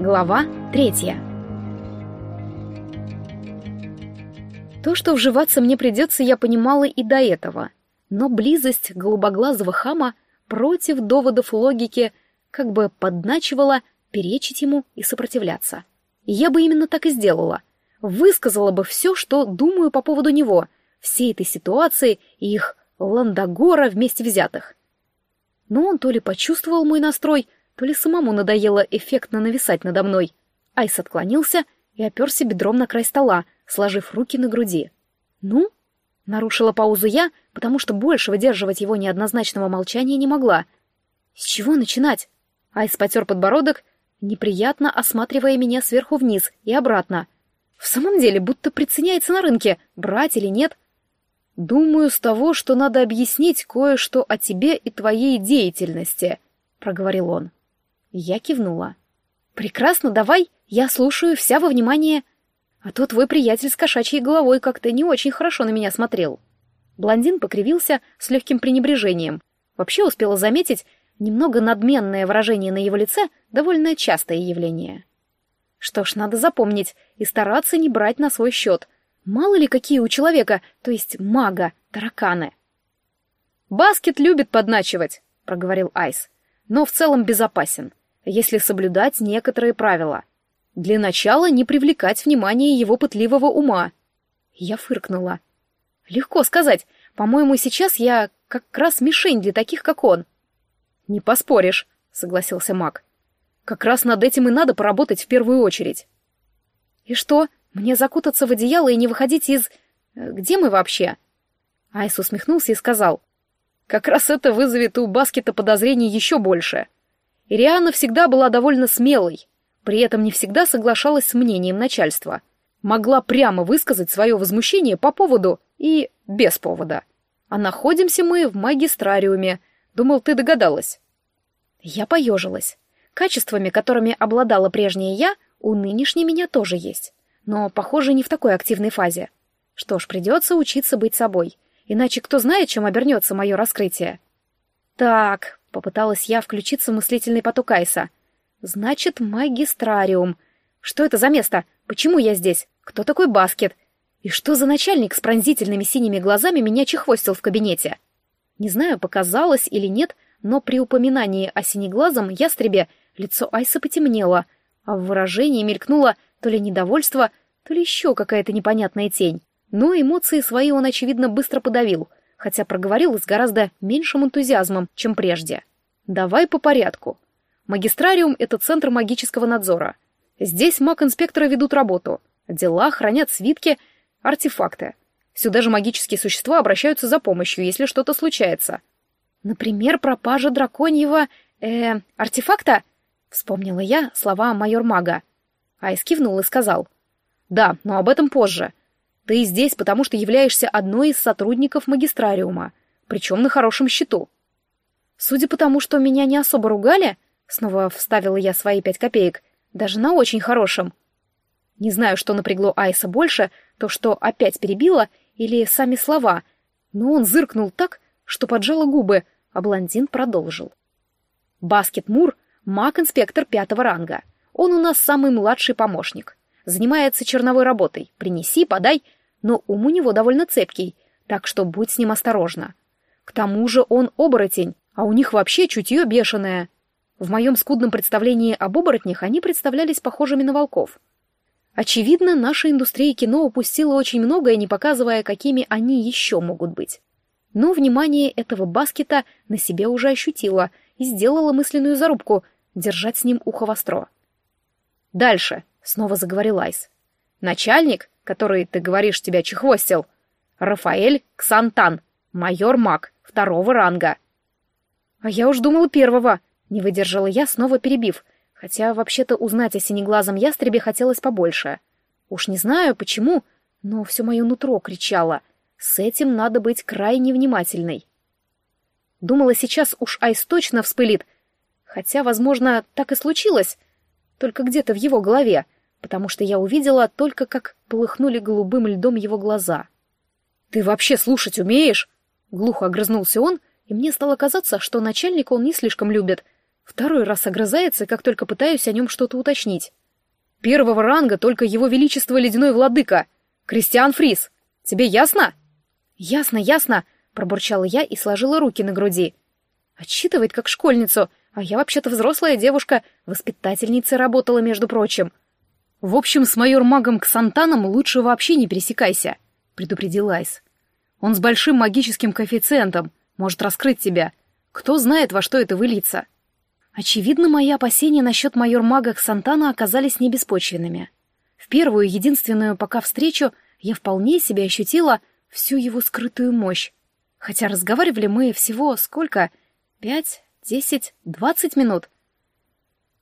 Глава третья. То, что вживаться мне придется, я понимала и до этого. Но близость голубоглазого хама против доводов логики как бы подначивала перечить ему и сопротивляться. Я бы именно так и сделала. Высказала бы все, что думаю по поводу него, всей этой ситуации и их ландагора вместе взятых. Но он то ли почувствовал мой настрой, то ли самому надоело эффектно нависать надо мной. Айс отклонился и оперся бедром на край стола, сложив руки на груди. «Ну?» — нарушила паузу я, потому что больше выдерживать его неоднозначного молчания не могла. «С чего начинать?» Айс потер подбородок, неприятно осматривая меня сверху вниз и обратно. В самом деле, будто приценяется на рынке, брать или нет. «Думаю, с того, что надо объяснить кое-что о тебе и твоей деятельности», — проговорил он. Я кивнула. «Прекрасно, давай, я слушаю, вся во внимание. А то твой приятель с кошачьей головой как-то не очень хорошо на меня смотрел». Блондин покривился с легким пренебрежением. Вообще успела заметить немного надменное выражение на его лице, довольно частое явление. Что ж, надо запомнить и стараться не брать на свой счет. Мало ли какие у человека, то есть мага, тараканы. «Баскет любит подначивать», — проговорил Айс, — «но в целом безопасен если соблюдать некоторые правила. Для начала не привлекать внимание его пытливого ума. Я фыркнула. Легко сказать. По-моему, сейчас я как раз мишень для таких, как он. Не поспоришь, согласился Мак. Как раз над этим и надо поработать в первую очередь. И что, мне закутаться в одеяло и не выходить из... Э, где мы вообще? Айс усмехнулся и сказал. Как раз это вызовет у Баскета подозрений еще больше. — Ириана всегда была довольно смелой, при этом не всегда соглашалась с мнением начальства. Могла прямо высказать свое возмущение по поводу и без повода. А находимся мы в магистрариуме. Думал, ты догадалась. Я поежилась. Качествами, которыми обладала прежняя я, у нынешней меня тоже есть. Но, похоже, не в такой активной фазе. Что ж, придется учиться быть собой. Иначе кто знает, чем обернется мое раскрытие. Так, Попыталась я включиться в мыслительный поток Айса. «Значит, магистрариум. Что это за место? Почему я здесь? Кто такой Баскет? И что за начальник с пронзительными синими глазами меня чехвостил в кабинете?» Не знаю, показалось или нет, но при упоминании о синеглазом ястребе лицо Айса потемнело, а в выражении мелькнуло то ли недовольство, то ли еще какая-то непонятная тень. Но эмоции свои он, очевидно, быстро подавил — хотя проговорил с гораздо меньшим энтузиазмом, чем прежде. «Давай по порядку. Магистрариум — это центр магического надзора. Здесь маг-инспекторы ведут работу. Дела, хранят свитки, артефакты. Сюда же магические существа обращаются за помощью, если что-то случается. Например, пропажа драконьего... э артефакта?» Вспомнила я слова майор-мага. Айс кивнул и сказал. «Да, но об этом позже. Ты здесь, потому что являешься одной из сотрудников магистрариума, причем на хорошем счету. Судя по тому, что меня не особо ругали, снова вставила я свои пять копеек, даже на очень хорошем. Не знаю, что напрягло Айса больше, то, что опять перебило, или сами слова, но он зыркнул так, что поджало губы, а блондин продолжил. Баскет Мур — маг-инспектор пятого ранга. Он у нас самый младший помощник. Занимается черновой работой. Принеси, подай — но ум у него довольно цепкий, так что будь с ним осторожна. К тому же он оборотень, а у них вообще чутье бешеное. В моем скудном представлении об оборотнях они представлялись похожими на волков. Очевидно, наша индустрия кино упустила очень многое, не показывая, какими они еще могут быть. Но внимание этого баскета на себе уже ощутила и сделала мысленную зарубку держать с ним ухо востро. «Дальше», — снова заговорил Айс. «Начальник который, ты говоришь, тебя чехвостил. Рафаэль Ксантан, майор маг, второго ранга. А я уж думала первого, не выдержала я, снова перебив, хотя вообще-то узнать о синеглазом ястребе хотелось побольше. Уж не знаю, почему, но все мое нутро кричало. С этим надо быть крайне внимательной. Думала, сейчас уж Айс точно вспылит, хотя, возможно, так и случилось, только где-то в его голове — потому что я увидела только, как полыхнули голубым льдом его глаза. «Ты вообще слушать умеешь?» Глухо огрызнулся он, и мне стало казаться, что начальника он не слишком любит. Второй раз огрызается, как только пытаюсь о нем что-то уточнить. Первого ранга только его величество ледяной владыка, Кристиан Фрис. Тебе ясно? Ясно, ясно, пробурчала я и сложила руки на груди. Отчитывает как школьницу, а я вообще-то взрослая девушка, воспитательницей работала, между прочим. В общем, с майор-магом Ксантаном лучше вообще не пересекайся, предупредил Айс. Он с большим магическим коэффициентом, может раскрыть тебя. Кто знает, во что это выльется. Очевидно, мои опасения насчет майор-мага Ксантана оказались небеспочвенными. В первую, единственную пока встречу я вполне себе ощутила всю его скрытую мощь. Хотя разговаривали мы всего сколько? Пять, десять, двадцать минут.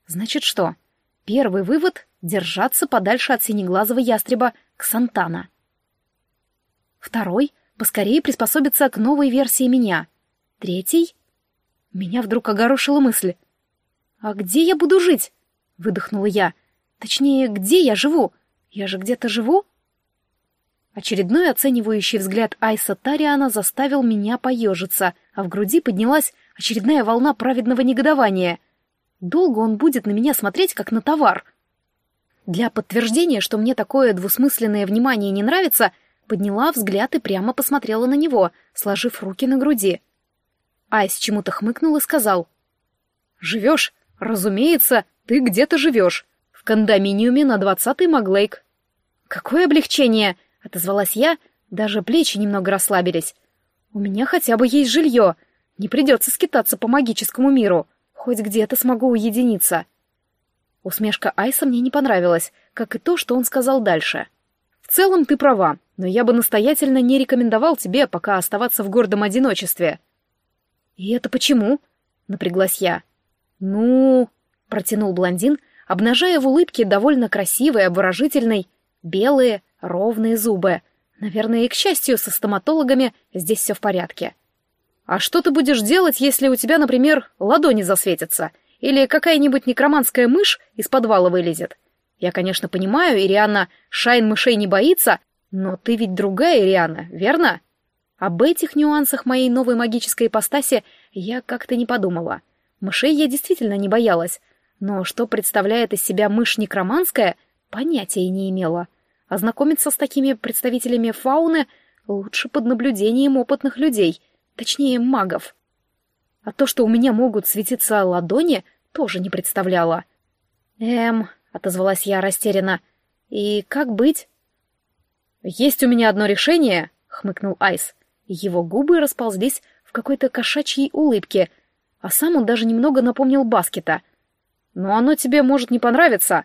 Значит что? Первый вывод — держаться подальше от синеглазого ястреба Ксантана. Второй — поскорее приспособиться к новой версии меня. Третий — меня вдруг огорошила мысль — «А где я буду жить?» — выдохнула я. «Точнее, где я живу? Я же где-то живу?» Очередной оценивающий взгляд Айса Тариана заставил меня поежиться, а в груди поднялась очередная волна праведного негодования. Долго он будет на меня смотреть, как на товар. Для подтверждения, что мне такое двусмысленное внимание не нравится, подняла взгляд и прямо посмотрела на него, сложив руки на груди. Айс чему-то хмыкнул и сказал. «Живешь? «Разумеется, ты где-то живешь. В кондоминиуме на двадцатый Маглейк». «Какое облегчение!» — отозвалась я, даже плечи немного расслабились. «У меня хотя бы есть жилье. Не придется скитаться по магическому миру. Хоть где-то смогу уединиться». Усмешка Айса мне не понравилась, как и то, что он сказал дальше. «В целом ты права, но я бы настоятельно не рекомендовал тебе пока оставаться в гордом одиночестве». «И это почему?» — напряглась я. «Ну...» — протянул блондин, обнажая в улыбке довольно красивые, обворожительной, белые, ровные зубы. Наверное, и к счастью, со стоматологами здесь все в порядке. «А что ты будешь делать, если у тебя, например, ладони засветятся? Или какая-нибудь некроманская мышь из подвала вылезет? Я, конечно, понимаю, Ириана Шайн мышей не боится, но ты ведь другая Ириана, верно?» Об этих нюансах моей новой магической ипостаси я как-то не подумала. Мышей я действительно не боялась, но что представляет из себя мышь некроманская, понятия не имела. Ознакомиться с такими представителями фауны лучше под наблюдением опытных людей, точнее магов. А то, что у меня могут светиться ладони, тоже не представляла. «Эм», — отозвалась я растерянно, — «и как быть?» «Есть у меня одно решение», — хмыкнул Айс. Его губы расползлись в какой-то кошачьей улыбке, а сам он даже немного напомнил Баскета. «Но оно тебе может не понравиться».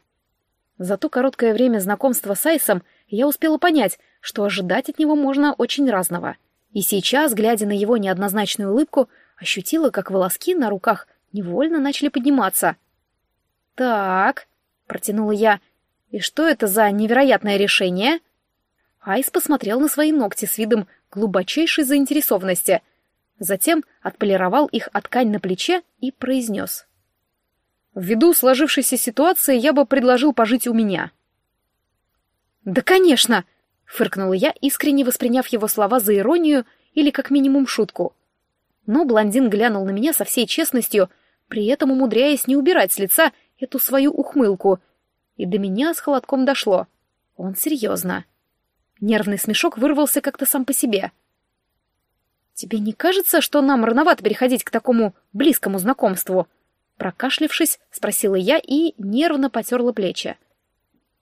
За то короткое время знакомства с Айсом я успела понять, что ожидать от него можно очень разного. И сейчас, глядя на его неоднозначную улыбку, ощутила, как волоски на руках невольно начали подниматься. «Так», — протянула я, — «и что это за невероятное решение?» Айс посмотрел на свои ногти с видом глубочайшей заинтересованности — Затем отполировал их от ткань на плече и произнес. «Ввиду сложившейся ситуации я бы предложил пожить у меня». «Да, конечно!» — фыркнула я, искренне восприняв его слова за иронию или как минимум шутку. Но блондин глянул на меня со всей честностью, при этом умудряясь не убирать с лица эту свою ухмылку, и до меня с холодком дошло. Он серьезно. Нервный смешок вырвался как-то сам по себе — «Тебе не кажется, что нам рановато переходить к такому близкому знакомству?» Прокашлившись, спросила я и нервно потерла плечи.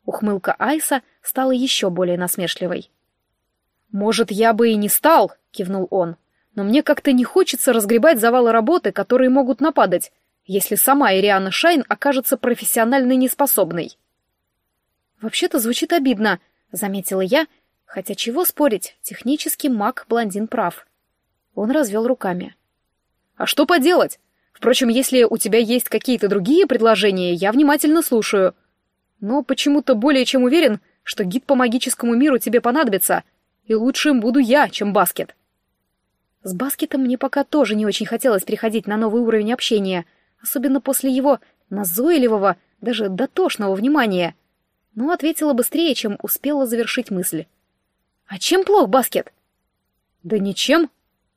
Ухмылка Айса стала еще более насмешливой. «Может, я бы и не стал», — кивнул он, «но мне как-то не хочется разгребать завалы работы, которые могут нападать, если сама Ириана Шайн окажется профессионально неспособной». «Вообще-то звучит обидно», — заметила я, хотя чего спорить, технически маг-блондин прав. Он развел руками. «А что поделать? Впрочем, если у тебя есть какие-то другие предложения, я внимательно слушаю. Но почему-то более чем уверен, что гид по магическому миру тебе понадобится, и лучше им буду я, чем Баскет». С Баскетом мне пока тоже не очень хотелось переходить на новый уровень общения, особенно после его назойливого, даже дотошного внимания. Но ответила быстрее, чем успела завершить мысль. «А чем плох Баскет?» «Да ничем»,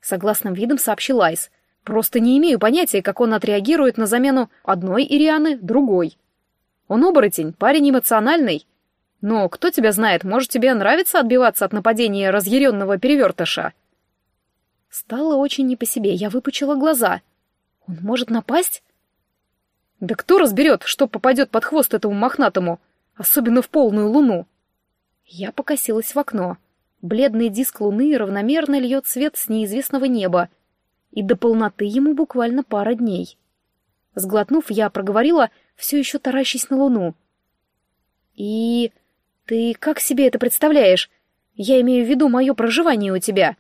согласным видом сообщил Айс. Просто не имею понятия, как он отреагирует на замену одной Ирианы другой. Он оборотень, парень эмоциональный. Но кто тебя знает, может, тебе нравится отбиваться от нападения разъяренного перевертыша?» Стало очень не по себе, я выпучила глаза. «Он может напасть?» «Да кто разберет, что попадет под хвост этому мохнатому, особенно в полную луну?» Я покосилась в окно. Бледный диск луны равномерно льет свет с неизвестного неба, и до полноты ему буквально пара дней. Сглотнув, я проговорила, все еще таращись на луну. «И ты как себе это представляешь? Я имею в виду мое проживание у тебя».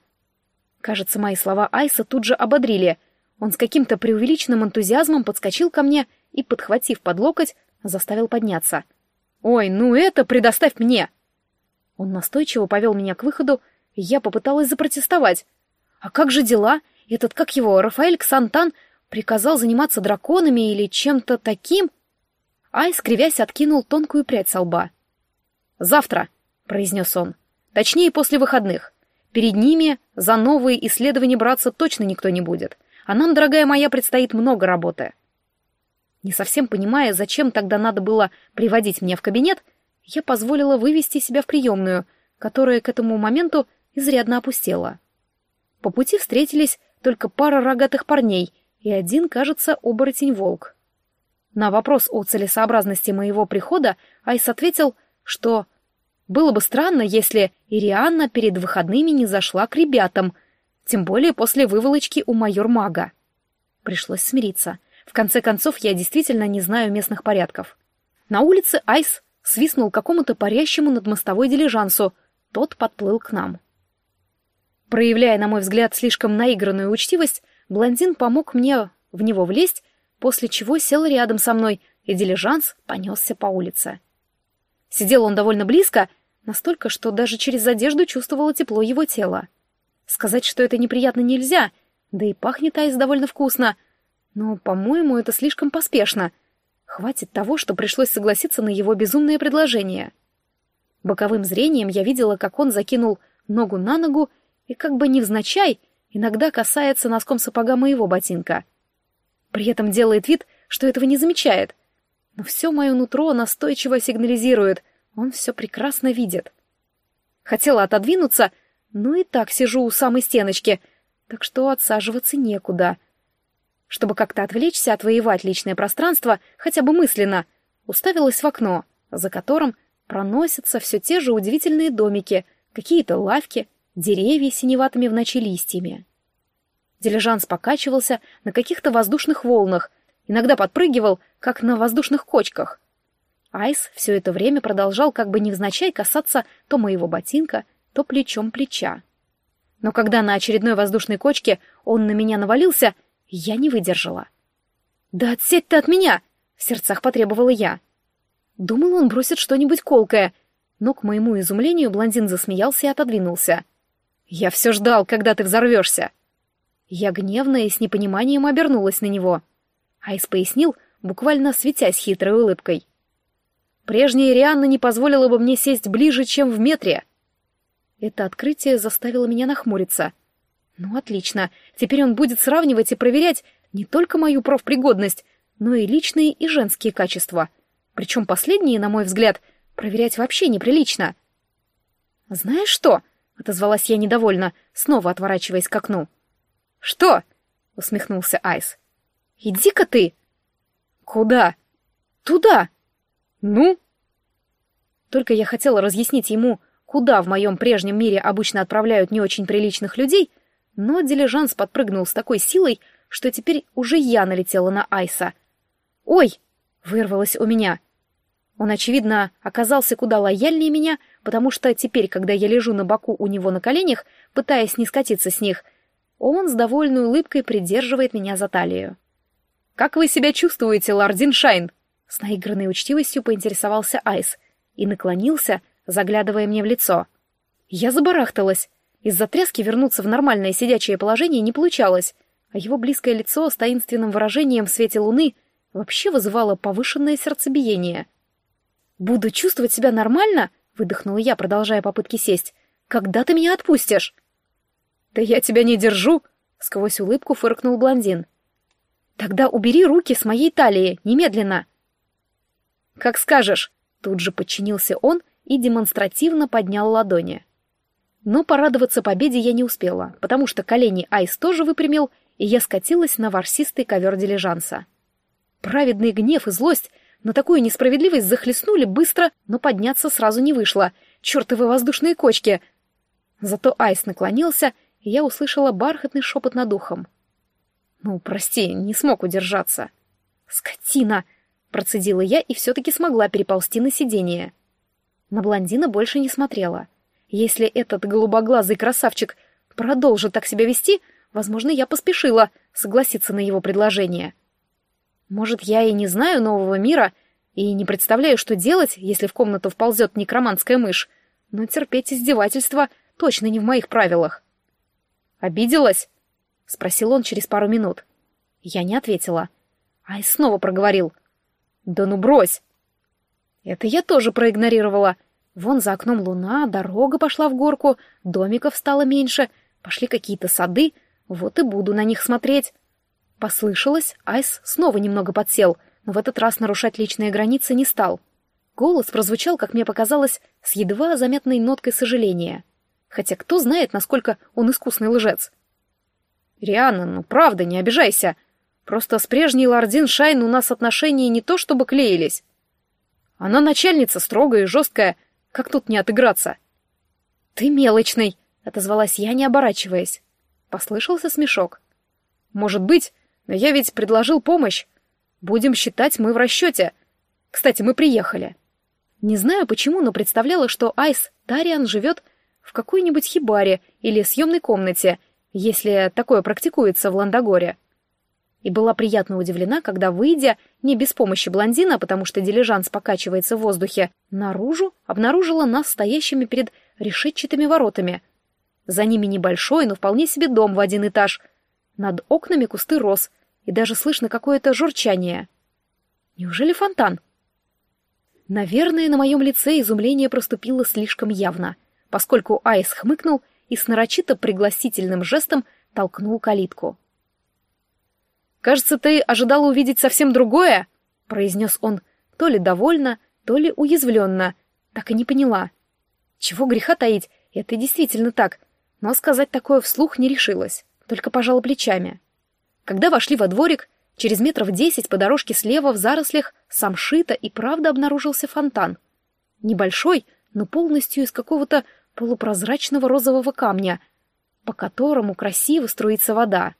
Кажется, мои слова Айса тут же ободрили. Он с каким-то преувеличенным энтузиазмом подскочил ко мне и, подхватив под локоть, заставил подняться. «Ой, ну это предоставь мне!» Он настойчиво повел меня к выходу, и я попыталась запротестовать. «А как же дела? Этот, как его, Рафаэль Ксантан приказал заниматься драконами или чем-то таким?» Ай, скривясь, откинул тонкую прядь со лба. «Завтра», — произнес он, — «точнее, после выходных. Перед ними за новые исследования браться точно никто не будет, а нам, дорогая моя, предстоит много работы». Не совсем понимая, зачем тогда надо было приводить меня в кабинет, я позволила вывести себя в приемную, которая к этому моменту изрядно опустела. По пути встретились только пара рогатых парней и один, кажется, оборотень-волк. На вопрос о целесообразности моего прихода Айс ответил, что было бы странно, если Ирианна перед выходными не зашла к ребятам, тем более после выволочки у майор-мага. Пришлось смириться. В конце концов, я действительно не знаю местных порядков. На улице Айс свистнул какому-то парящему над мостовой дилижансу. Тот подплыл к нам. Проявляя, на мой взгляд, слишком наигранную учтивость, блондин помог мне в него влезть, после чего сел рядом со мной, и дилижанс понесся по улице. Сидел он довольно близко, настолько, что даже через одежду чувствовала тепло его тела. Сказать, что это неприятно нельзя, да и пахнет айс довольно вкусно, но, по-моему, это слишком поспешно — Хватит того, что пришлось согласиться на его безумное предложение. Боковым зрением я видела, как он закинул ногу на ногу и как бы невзначай иногда касается носком сапога моего ботинка. При этом делает вид, что этого не замечает. Но все мое нутро настойчиво сигнализирует, он все прекрасно видит. Хотела отодвинуться, но и так сижу у самой стеночки, так что отсаживаться некуда — чтобы как-то отвлечься, отвоевать личное пространство, хотя бы мысленно, уставилась в окно, за которым проносятся все те же удивительные домики, какие-то лавки, деревья синеватыми в ночи листьями. Дилижанс покачивался на каких-то воздушных волнах, иногда подпрыгивал, как на воздушных кочках. Айс все это время продолжал как бы невзначай касаться то моего ботинка, то плечом плеча. Но когда на очередной воздушной кочке он на меня навалился, я не выдержала. «Да отсядь ты от меня!» — в сердцах потребовала я. Думал, он бросит что-нибудь колкое, но, к моему изумлению, блондин засмеялся и отодвинулся. «Я все ждал, когда ты взорвешься!» Я гневно и с непониманием обернулась на него. Айс пояснил, буквально светясь хитрой улыбкой. «Прежняя Рианна не позволила бы мне сесть ближе, чем в метре!» Это открытие заставило меня нахмуриться — ну, отлично. Теперь он будет сравнивать и проверять не только мою профпригодность, но и личные и женские качества. Причем последние, на мой взгляд, проверять вообще неприлично. «Знаешь что?» — отозвалась я недовольно, снова отворачиваясь к окну. «Что?» — усмехнулся Айс. «Иди-ка ты!» «Куда?» «Туда!» «Ну?» Только я хотела разъяснить ему, куда в моем прежнем мире обычно отправляют не очень приличных людей — но дилижанс подпрыгнул с такой силой, что теперь уже я налетела на Айса. «Ой!» — вырвалось у меня. Он, очевидно, оказался куда лояльнее меня, потому что теперь, когда я лежу на боку у него на коленях, пытаясь не скатиться с них, он с довольной улыбкой придерживает меня за талию. «Как вы себя чувствуете, Лардин Шайн?» С наигранной учтивостью поинтересовался Айс и наклонился, заглядывая мне в лицо. Я забарахталась. Из-за тряски вернуться в нормальное сидячее положение не получалось, а его близкое лицо с таинственным выражением в свете луны вообще вызывало повышенное сердцебиение. «Буду чувствовать себя нормально?» — выдохнула я, продолжая попытки сесть. «Когда ты меня отпустишь?» «Да я тебя не держу!» — сквозь улыбку фыркнул блондин. «Тогда убери руки с моей талии, немедленно!» «Как скажешь!» — тут же подчинился он и демонстративно поднял ладони. Но порадоваться победе я не успела, потому что колени Айс тоже выпрямил, и я скатилась на ворсистый ковер дилижанса. Праведный гнев и злость на такую несправедливость захлестнули быстро, но подняться сразу не вышло. Чёртовы воздушные кочки! Зато Айс наклонился, и я услышала бархатный шепот над ухом. «Ну, прости, не смог удержаться». «Скотина!» — процедила я и все-таки смогла переползти на сиденье. На блондина больше не смотрела. Если этот голубоглазый красавчик продолжит так себя вести, возможно, я поспешила согласиться на его предложение. Может, я и не знаю нового мира и не представляю, что делать, если в комнату вползет некроманская мышь, но терпеть издевательства точно не в моих правилах. «Обиделась?» — спросил он через пару минут. Я не ответила. Ай снова проговорил. «Да ну брось!» Это я тоже проигнорировала. Вон за окном луна, дорога пошла в горку, домиков стало меньше, пошли какие-то сады, вот и буду на них смотреть. Послышалось, Айс снова немного подсел, но в этот раз нарушать личные границы не стал. Голос прозвучал, как мне показалось, с едва заметной ноткой сожаления. Хотя кто знает, насколько он искусный лжец. «Риана, ну правда, не обижайся. Просто с прежней Лордин Шайн у нас отношения не то чтобы клеились. Она начальница строгая и жесткая, как тут не отыграться?» «Ты мелочный», — отозвалась я, не оборачиваясь. Послышался смешок. «Может быть, но я ведь предложил помощь. Будем считать, мы в расчете. Кстати, мы приехали». Не знаю почему, но представляла, что Айс Тариан живет в какой-нибудь хибаре или съемной комнате, если такое практикуется в Ландогоре. И была приятно удивлена, когда, выйдя, не без помощи блондина, потому что дилижанс покачивается в воздухе, наружу обнаружила нас стоящими перед решетчатыми воротами. За ними небольшой, но вполне себе дом в один этаж. Над окнами кусты роз, и даже слышно какое-то журчание. Неужели фонтан? Наверное, на моем лице изумление проступило слишком явно, поскольку Айс хмыкнул и с нарочито пригласительным жестом толкнул калитку. «Кажется, ты ожидала увидеть совсем другое?» — произнес он, то ли довольно, то ли уязвленно. Так и не поняла. Чего греха таить, это действительно так, но сказать такое вслух не решилась, только пожала плечами. Когда вошли во дворик, через метров десять по дорожке слева в зарослях самшита и правда обнаружился фонтан. Небольшой, но полностью из какого-то полупрозрачного розового камня, по которому красиво струится вода.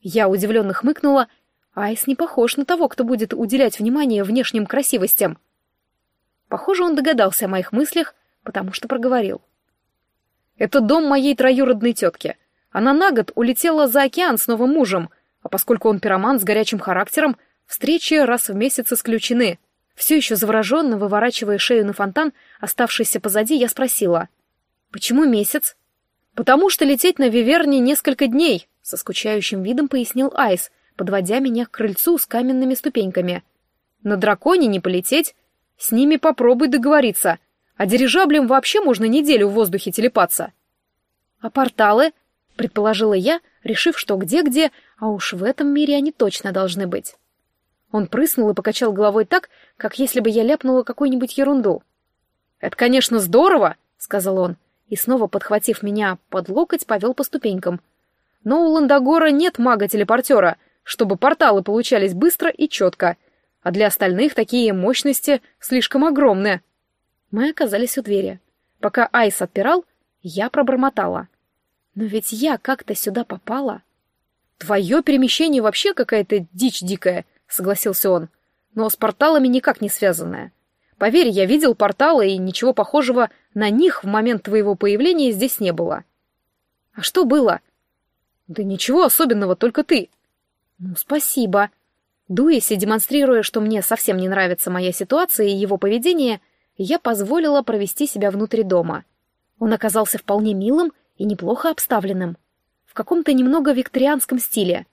Я удивленно хмыкнула, Айс не похож на того, кто будет уделять внимание внешним красивостям. Похоже, он догадался о моих мыслях, потому что проговорил. «Это дом моей троюродной тетки. Она на год улетела за океан с новым мужем, а поскольку он пироман с горячим характером, встречи раз в месяц исключены. Все еще завороженно, выворачивая шею на фонтан, оставшийся позади, я спросила. «Почему месяц?» «Потому что лететь на Виверне несколько дней», — со скучающим видом пояснил Айс, подводя меня к крыльцу с каменными ступеньками. «На драконе не полететь. С ними попробуй договориться. А дирижаблем вообще можно неделю в воздухе телепаться». «А порталы?» — предположила я, решив, что где-где, а уж в этом мире они точно должны быть. Он прыснул и покачал головой так, как если бы я ляпнула какую-нибудь ерунду. «Это, конечно, здорово», — сказал он, и снова, подхватив меня под локоть, повел по ступенькам. «Но у Ландогора нет мага-телепортера, чтобы порталы получались быстро и четко, а для остальных такие мощности слишком огромны». Мы оказались у двери. Пока Айс отпирал, я пробормотала. Но ведь я как-то сюда попала. Твое перемещение вообще какая-то дичь дикая, согласился он. Но с порталами никак не связанная. Поверь, я видел порталы, и ничего похожего на них в момент твоего появления здесь не было. А что было? Да ничего особенного, только ты. Ну, спасибо. Дуясь и демонстрируя, что мне совсем не нравится моя ситуация и его поведение, я позволила провести себя внутри дома. Он оказался вполне милым и неплохо обставленным. В каком-то немного викторианском стиле.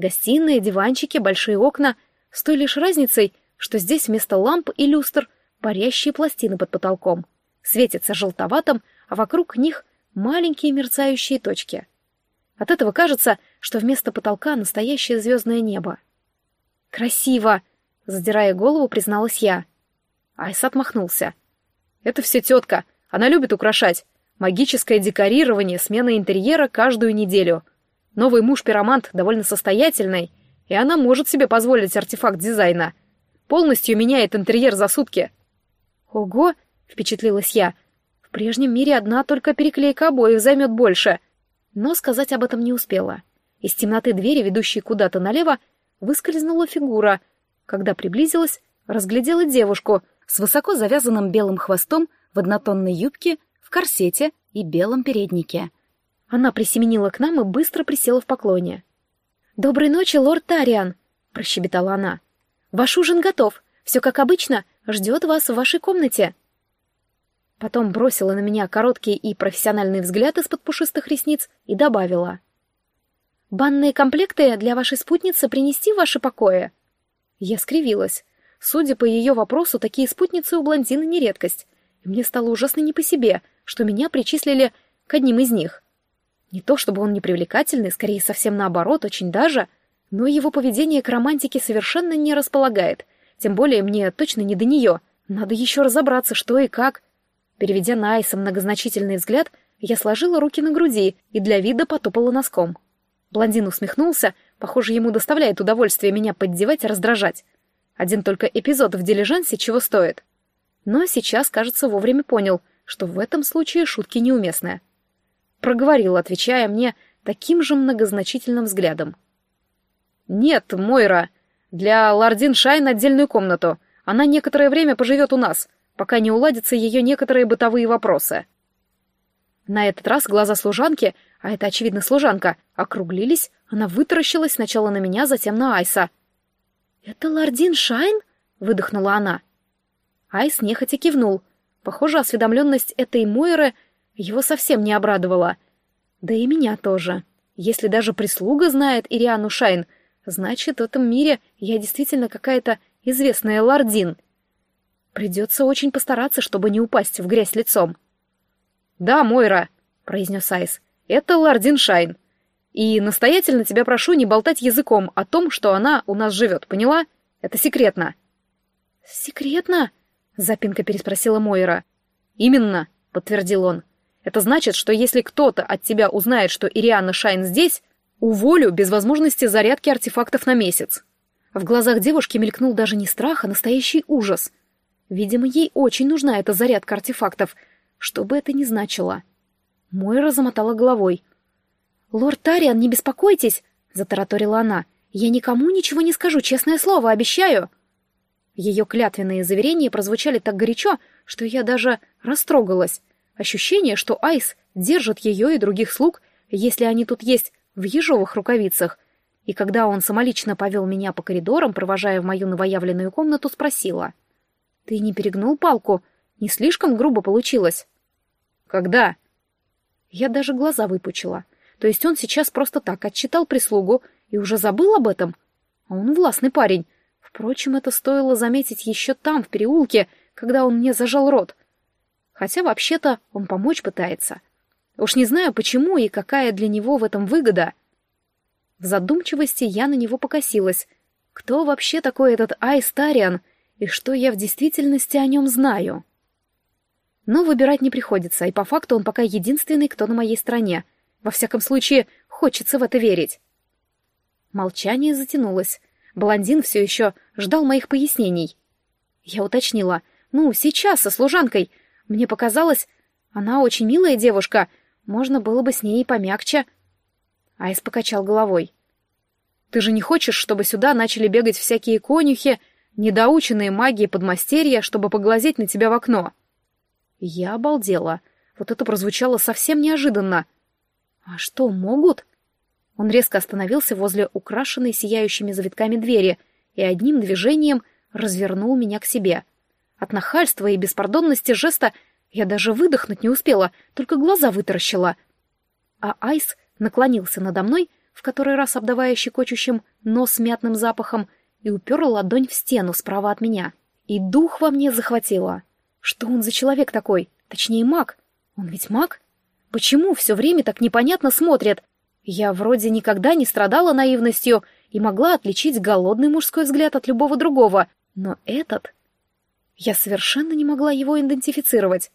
Гостиные, диванчики, большие окна, с той лишь разницей, что здесь вместо ламп и люстр парящие пластины под потолком. Светятся желтоватым, а вокруг них маленькие мерцающие точки. От этого кажется, что вместо потолка настоящее звездное небо. «Красиво!» — задирая голову, призналась я. Айс отмахнулся. «Это все тетка. Она любит украшать. Магическое декорирование, смена интерьера каждую неделю. Новый муж-пиромант довольно состоятельный, и она может себе позволить артефакт дизайна. Полностью меняет интерьер за сутки». «Ого!» — впечатлилась я. «В прежнем мире одна только переклейка обоих займет больше». Но сказать об этом не успела. Из темноты двери, ведущей куда-то налево, выскользнула фигура. Когда приблизилась, разглядела девушку с высоко завязанным белым хвостом в однотонной юбке, в корсете и белом переднике. Она присеменила к нам и быстро присела в поклоне. «Доброй ночи, лорд Тариан!» — прощебетала она. «Ваш ужин готов. Все как обычно. Ждет вас в вашей комнате». Потом бросила на меня короткий и профессиональный взгляд из-под пушистых ресниц и добавила. «Банные комплекты для вашей спутницы принести в ваши покои?» Я скривилась. Судя по ее вопросу, такие спутницы у блондина не редкость. И мне стало ужасно не по себе, что меня причислили к одним из них. Не то чтобы он непривлекательный, скорее совсем наоборот, очень даже, но его поведение к романтике совершенно не располагает. Тем более мне точно не до нее. Надо еще разобраться, что и как. Переведя на Айса многозначительный взгляд, я сложила руки на груди и для вида потопала носком. Блондин усмехнулся, похоже, ему доставляет удовольствие меня поддевать и раздражать. Один только эпизод в дилижансе чего стоит. Но сейчас, кажется, вовремя понял, что в этом случае шутки неуместные. Проговорил, отвечая мне таким же многозначительным взглядом. «Нет, Мойра, для Лардин Шайн отдельную комнату. Она некоторое время поживет у нас пока не уладятся ее некоторые бытовые вопросы. На этот раз глаза служанки, а это, очевидно, служанка, округлились, она вытаращилась сначала на меня, затем на Айса. «Это Лардин Шайн?» — выдохнула она. Айс нехотя кивнул. Похоже, осведомленность этой Мойры его совсем не обрадовала. Да и меня тоже. Если даже прислуга знает Ириану Шайн, значит, в этом мире я действительно какая-то известная Лардин — Придется очень постараться, чтобы не упасть в грязь лицом. «Да, Мойра», — произнес Айс, — «это Лардин Шайн. И настоятельно тебя прошу не болтать языком о том, что она у нас живет, поняла? Это секретно». «Секретно?» — запинка переспросила Мойра. «Именно», — подтвердил он. «Это значит, что если кто-то от тебя узнает, что Ириана Шайн здесь, уволю без возможности зарядки артефактов на месяц». В глазах девушки мелькнул даже не страх, а настоящий ужас — Видимо, ей очень нужна эта зарядка артефактов, что бы это ни значило. Мойра замотала головой. «Лорд Тариан, не беспокойтесь!» — затараторила она. «Я никому ничего не скажу, честное слово, обещаю!» Ее клятвенные заверения прозвучали так горячо, что я даже растрогалась. Ощущение, что Айс держит ее и других слуг, если они тут есть, в ежовых рукавицах. И когда он самолично повел меня по коридорам, провожая в мою новоявленную комнату, спросила — ты не перегнул палку? Не слишком грубо получилось? Когда? Я даже глаза выпучила. То есть он сейчас просто так отчитал прислугу и уже забыл об этом? А он властный парень. Впрочем, это стоило заметить еще там, в переулке, когда он мне зажал рот. Хотя, вообще-то, он помочь пытается. Уж не знаю, почему и какая для него в этом выгода. В задумчивости я на него покосилась. Кто вообще такой этот Айстариан? и что я в действительности о нем знаю. Но выбирать не приходится, и по факту он пока единственный, кто на моей стороне. Во всяком случае, хочется в это верить. Молчание затянулось. Блондин все еще ждал моих пояснений. Я уточнила. «Ну, сейчас, со служанкой. Мне показалось, она очень милая девушка. Можно было бы с ней помягче». Айс покачал головой. «Ты же не хочешь, чтобы сюда начали бегать всякие конюхи недоученные магии подмастерья, чтобы поглазеть на тебя в окно. Я обалдела. Вот это прозвучало совсем неожиданно. А что, могут? Он резко остановился возле украшенной сияющими завитками двери и одним движением развернул меня к себе. От нахальства и беспардонности жеста я даже выдохнуть не успела, только глаза вытаращила. А Айс наклонился надо мной, в который раз обдавая щекочущим нос мятным запахом, и упер ладонь в стену справа от меня. И дух во мне захватило. Что он за человек такой? Точнее, маг. Он ведь маг? Почему все время так непонятно смотрят? Я вроде никогда не страдала наивностью и могла отличить голодный мужской взгляд от любого другого, но этот... Я совершенно не могла его идентифицировать.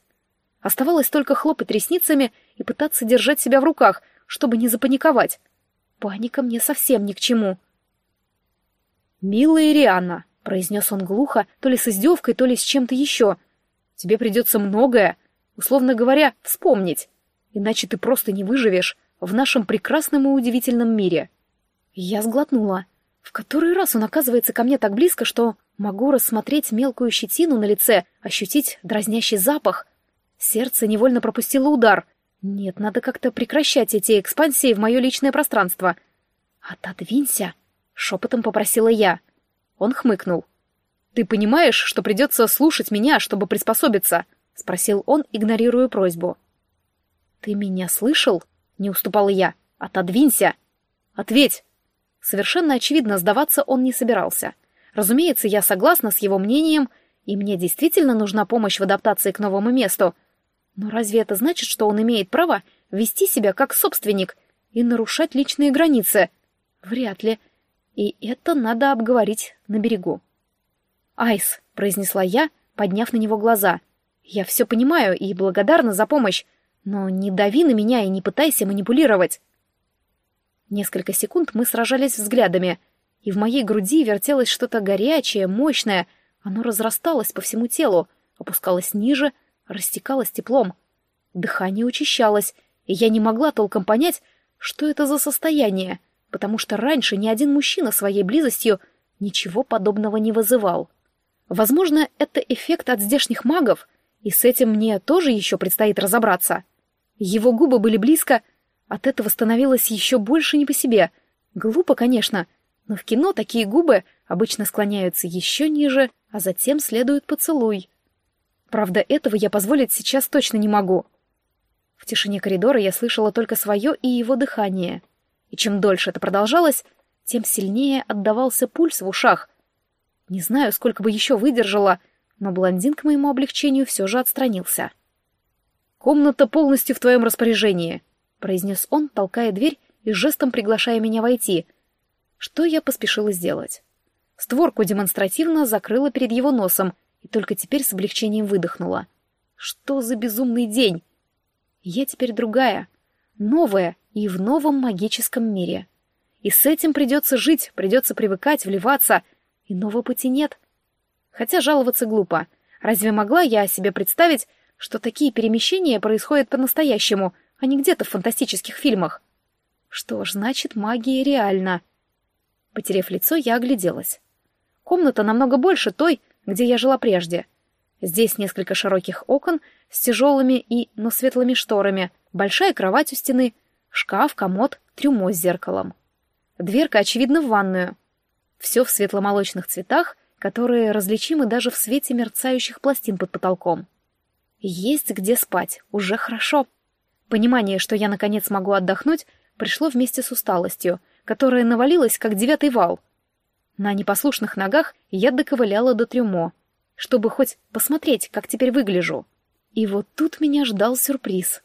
Оставалось только хлопать ресницами и пытаться держать себя в руках, чтобы не запаниковать. Паника мне совсем ни к чему. «Милая Рианна», — произнес он глухо, то ли с издевкой, то ли с чем-то еще, — «тебе придется многое, условно говоря, вспомнить, иначе ты просто не выживешь в нашем прекрасном и удивительном мире». Я сглотнула. В который раз он оказывается ко мне так близко, что могу рассмотреть мелкую щетину на лице, ощутить дразнящий запах. Сердце невольно пропустило удар. Нет, надо как-то прекращать эти экспансии в мое личное пространство. «Отодвинься!» — шепотом попросила я. Он хмыкнул. «Ты понимаешь, что придется слушать меня, чтобы приспособиться?» — спросил он, игнорируя просьбу. «Ты меня слышал?» — не уступала я. «Отодвинься!» «Ответь!» Совершенно очевидно, сдаваться он не собирался. Разумеется, я согласна с его мнением, и мне действительно нужна помощь в адаптации к новому месту. Но разве это значит, что он имеет право вести себя как собственник и нарушать личные границы? Вряд ли. И это надо обговорить на берегу. «Айс», — произнесла я, подняв на него глаза, — «я все понимаю и благодарна за помощь, но не дави на меня и не пытайся манипулировать». Несколько секунд мы сражались взглядами, и в моей груди вертелось что-то горячее, мощное. Оно разрасталось по всему телу, опускалось ниже, растекалось теплом. Дыхание учащалось, и я не могла толком понять, что это за состояние, потому что раньше ни один мужчина своей близостью ничего подобного не вызывал. Возможно, это эффект от здешних магов, и с этим мне тоже еще предстоит разобраться. Его губы были близко, от этого становилось еще больше не по себе. Глупо, конечно, но в кино такие губы обычно склоняются еще ниже, а затем следует поцелуй. Правда, этого я позволить сейчас точно не могу. В тишине коридора я слышала только свое и его дыхание. И чем дольше это продолжалось, тем сильнее отдавался пульс в ушах. Не знаю, сколько бы еще выдержала, но блондин к моему облегчению все же отстранился. «Комната полностью в твоем распоряжении», — произнес он, толкая дверь и жестом приглашая меня войти. Что я поспешила сделать? Створку демонстративно закрыла перед его носом и только теперь с облегчением выдохнула. Что за безумный день? Я теперь другая, новая и в новом магическом мире. И с этим придется жить, придется привыкать, вливаться. Иного пути нет. Хотя жаловаться глупо. Разве могла я себе представить, что такие перемещения происходят по-настоящему — а не где-то в фантастических фильмах. Что ж, значит, магия реальна. Потерев лицо, я огляделась. Комната намного больше той, где я жила прежде. Здесь несколько широких окон с тяжелыми и, но светлыми шторами, большая кровать у стены, шкаф, комод, трюмо с зеркалом. Дверка, очевидно, в ванную. Все в светломолочных цветах, которые различимы даже в свете мерцающих пластин под потолком. Есть где спать, уже хорошо. Понимание, что я наконец могу отдохнуть, пришло вместе с усталостью, которая навалилась, как девятый вал. На непослушных ногах я доковыляла до трюмо, чтобы хоть посмотреть, как теперь выгляжу. И вот тут меня ждал сюрприз.